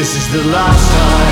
This is the last time.